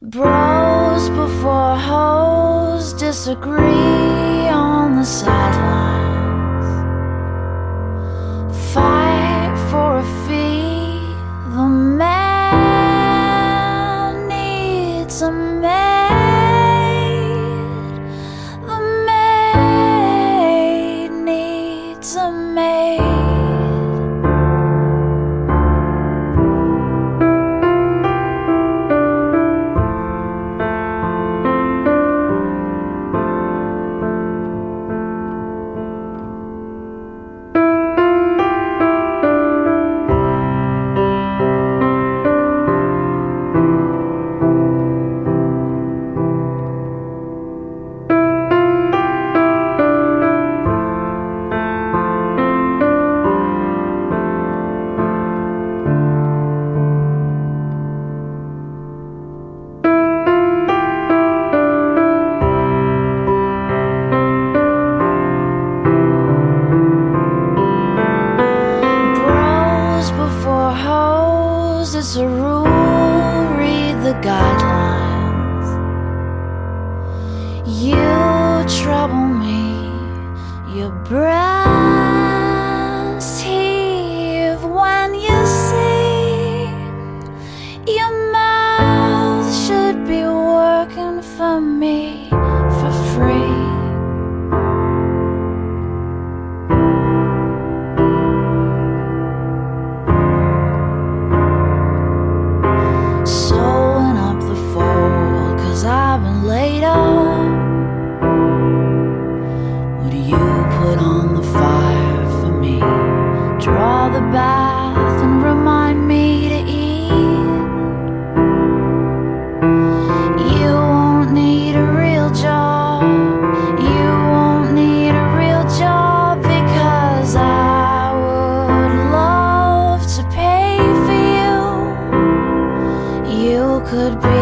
Bros before hoes disagree on the sidelines. It's a rule. Read the guidelines. You trouble me, your breast heave when you sing. Your mouth should be working for me Up. Would you put on the fire for me? Draw the bath and remind me to eat. You won't need a real job. You won't need a real job because I would love to pay for you. You could be